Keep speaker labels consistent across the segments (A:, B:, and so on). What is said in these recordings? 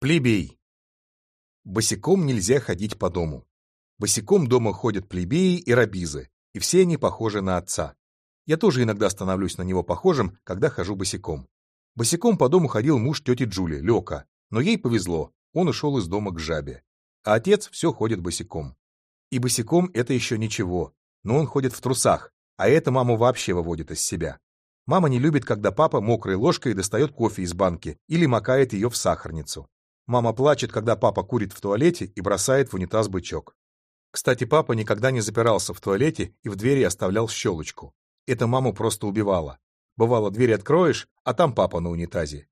A: Плебей. Босиком нельзя ходить по дому. Босиком дома ходят плебеи и рабизы, и все они похожи на отца. Я тоже иногда становлюсь на него похожим, когда хожу босиком. Босиком по дому ходил муж тети Джули, Лёка, но ей повезло, он ушел из дома к жабе. А отец все ходит босиком. И босиком это еще ничего, но он ходит в трусах, а это маму вообще выводит из себя. Мама не любит, когда папа мокрой ложкой достает кофе из банки или макает ее в сахарницу. Мама плачет, когда папа курит в туалете и бросает в унитаз бычок. Кстати, папа никогда не запирался в туалете и в двери оставлял щелочку. Это маму просто убивало. Бывало, дверь откроешь, а там папа на унитазе.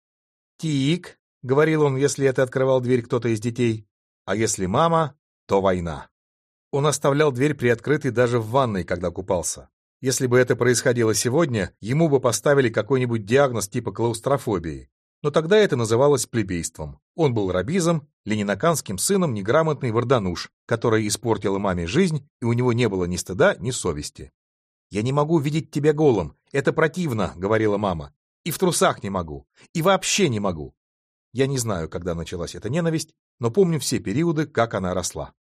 A: «Тик», — говорил он, если это открывал дверь кто-то из детей. А если мама, то война. Он оставлял дверь приоткрытой даже в ванной, когда купался. Если бы это происходило сегодня, ему бы поставили какой-нибудь диагноз типа клаустрофобии. Но тогда это называлось плебейством. Он был рабизом, ленинаканским сыном неграмотный вардануш, который испортил маме жизнь, и у него не было ни стыда, ни совести. «Я не могу видеть тебя голым, это противно», — говорила мама. «И в трусах не могу, и вообще не могу». Я не знаю, когда началась эта ненависть, но помню все периоды, как она росла.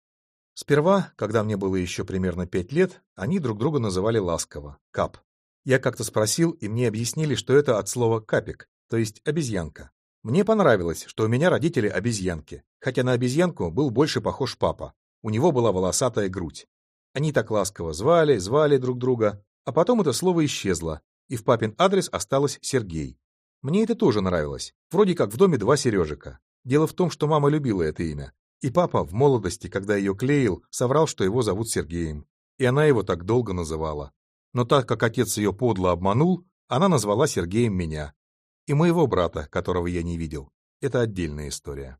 A: Сперва, когда мне было еще примерно пять лет, они друг друга называли ласково — кап. Я как-то спросил, и мне объяснили, что это от слова «капик», то есть обезьянка. Мне понравилось, что у меня родители обезьянки, хотя на обезьянку был больше похож папа. У него была волосатая грудь. Они так ласково звали, звали друг друга, а потом это слово исчезло, и в папин адрес осталось Сергей. Мне это тоже нравилось. Вроде как в доме два Сережика. Дело в том, что мама любила это имя, и папа в молодости, когда ее клеил, соврал, что его зовут Сергеем. И она его так долго называла. Но так как отец ее подло обманул, она назвала Сергеем меня. И моего брата, которого я не видел. Это отдельная история.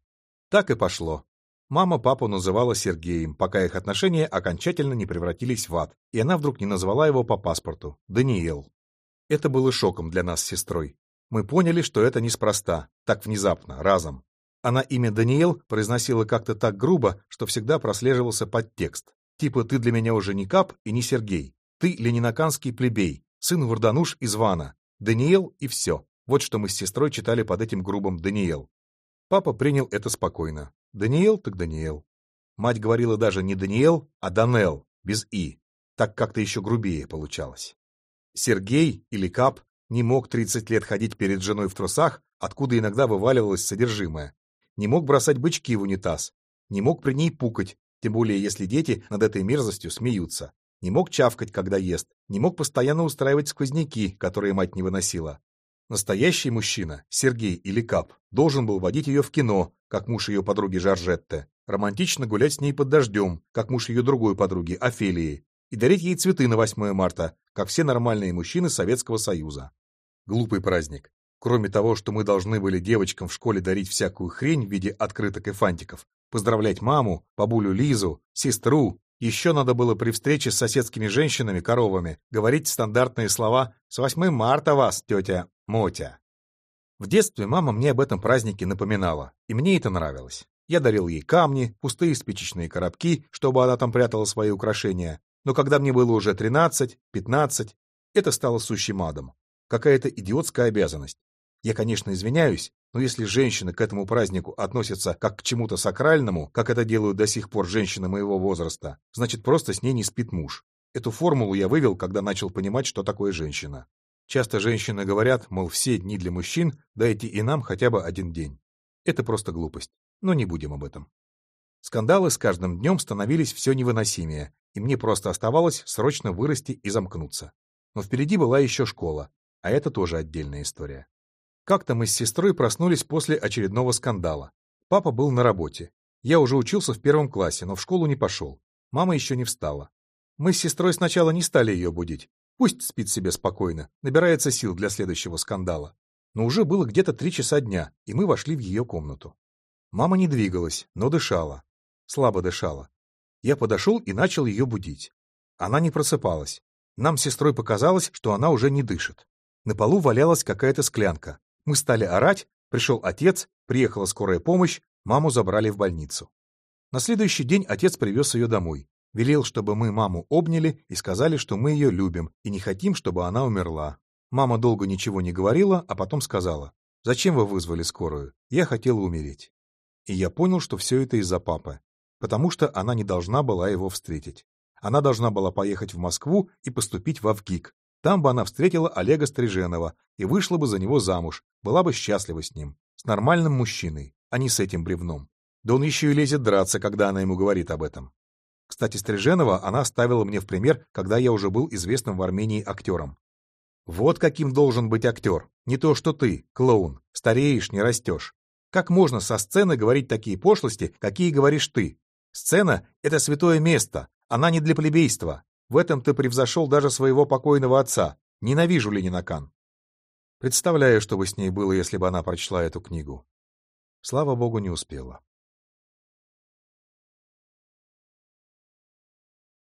A: Так и пошло. Мама папу называла Сергеем, пока их отношения окончательно не превратились в ад, и она вдруг не назвала его по паспорту — Даниэл. Это было шоком для нас с сестрой. Мы поняли, что это неспроста, так внезапно, разом. Она имя Даниэл произносила как-то так грубо, что всегда прослеживался подтекст. Типа «ты для меня уже не Кап и не Сергей. Ты ленинаканский плебей, сын Вардануш из Вана. Даниэл и все». Вот что мы с сестрой читали под этим грубым Даниэл. Папа принял это спокойно. Даниэл так Даниэл. Мать говорила даже не Даниэл, а Данел, без «и». Так как-то еще грубее получалось. Сергей или Кап не мог 30 лет ходить перед женой в трусах, откуда иногда вываливалось содержимое не мог бросать бычки в унитаз, не мог при ней пукать, тем более если дети над этой мерзостью смеются, не мог чавкать, когда ест, не мог постоянно устраивать сквозняки, которые мать не выносила. Настоящий мужчина, Сергей или Кап, должен был водить ее в кино, как муж ее подруги Жоржетте, романтично гулять с ней под дождем, как муж ее другой подруги Офелии, и дарить ей цветы на 8 марта, как все нормальные мужчины Советского Союза. Глупый праздник. Кроме того, что мы должны были девочкам в школе дарить всякую хрень в виде открыток и фантиков, поздравлять маму, бабулю Лизу, сестру, еще надо было при встрече с соседскими женщинами-коровами говорить стандартные слова «С 8 марта вас, тетя Мотя». В детстве мама мне об этом празднике напоминала, и мне это нравилось. Я дарил ей камни, пустые спичечные коробки, чтобы она там прятала свои украшения. Но когда мне было уже 13, 15, это стало сущим адом. Какая-то идиотская обязанность. Я, конечно, извиняюсь, но если женщины к этому празднику относятся как к чему-то сакральному, как это делают до сих пор женщины моего возраста, значит, просто с ней не спит муж. Эту формулу я вывел, когда начал понимать, что такое женщина. Часто женщины говорят, мол, все дни для мужчин, дайте и нам хотя бы один день. Это просто глупость, но не будем об этом. Скандалы с каждым днем становились все невыносимее, и мне просто оставалось срочно вырасти и замкнуться. Но впереди была еще школа, а это тоже отдельная история. Как-то мы с сестрой проснулись после очередного скандала. Папа был на работе. Я уже учился в первом классе, но в школу не пошел. Мама еще не встала. Мы с сестрой сначала не стали ее будить. Пусть спит себе спокойно, набирается сил для следующего скандала. Но уже было где-то три часа дня, и мы вошли в ее комнату. Мама не двигалась, но дышала. Слабо дышала. Я подошел и начал ее будить. Она не просыпалась. Нам с сестрой показалось, что она уже не дышит. На полу валялась какая-то склянка. Мы стали орать, пришел отец, приехала скорая помощь, маму забрали в больницу. На следующий день отец привез ее домой. Велел, чтобы мы маму обняли и сказали, что мы ее любим и не хотим, чтобы она умерла. Мама долго ничего не говорила, а потом сказала, «Зачем вы вызвали скорую? Я хотела умереть». И я понял, что все это из-за папы, потому что она не должна была его встретить. Она должна была поехать в Москву и поступить в Авгик. Там бы она встретила Олега Стриженова и вышла бы за него замуж, была бы счастлива с ним, с нормальным мужчиной, а не с этим бревном. Да он еще и лезет драться, когда она ему говорит об этом. Кстати, Стриженова она ставила мне в пример, когда я уже был известным в Армении актером. Вот каким должен быть актер. Не то, что ты, клоун, стареешь, не растешь. Как можно со сцены говорить такие пошлости, какие говоришь ты? Сцена — это святое место, она не для плебейства. В этом ты превзошел даже своего покойного отца. Ненавижу Ленина Кан. Представляю, что бы с ней было, если бы она прочла эту книгу. Слава богу, не успела.